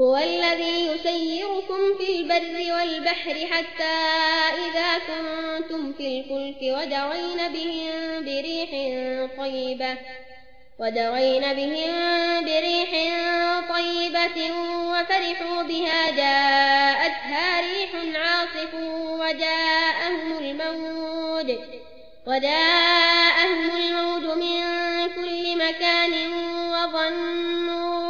هو الذي يسيركم في البر والبحر حتى إذا كنتم في الفلك ودرين بهم بريح طيبة ودرين بهم بريح طيبة وفرحوا بها. جاءتها ريح عاصف وجاءهم الموج وجاءهم الموج من كل مكان وظنوا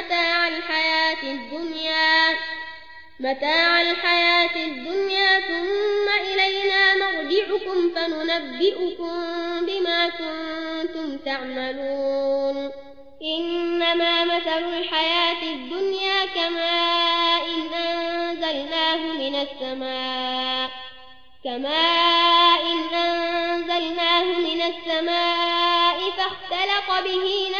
متاع الحياة الدنيا متاع الحياة الدنيا ثم إلينا مرجعكم فننبئكم بما كنتم تعملون. إنما مثل الحياة الدنيا كماء إن أنزلناه من السماء كماء إن أنزلناه من السماء فاختلق به نبات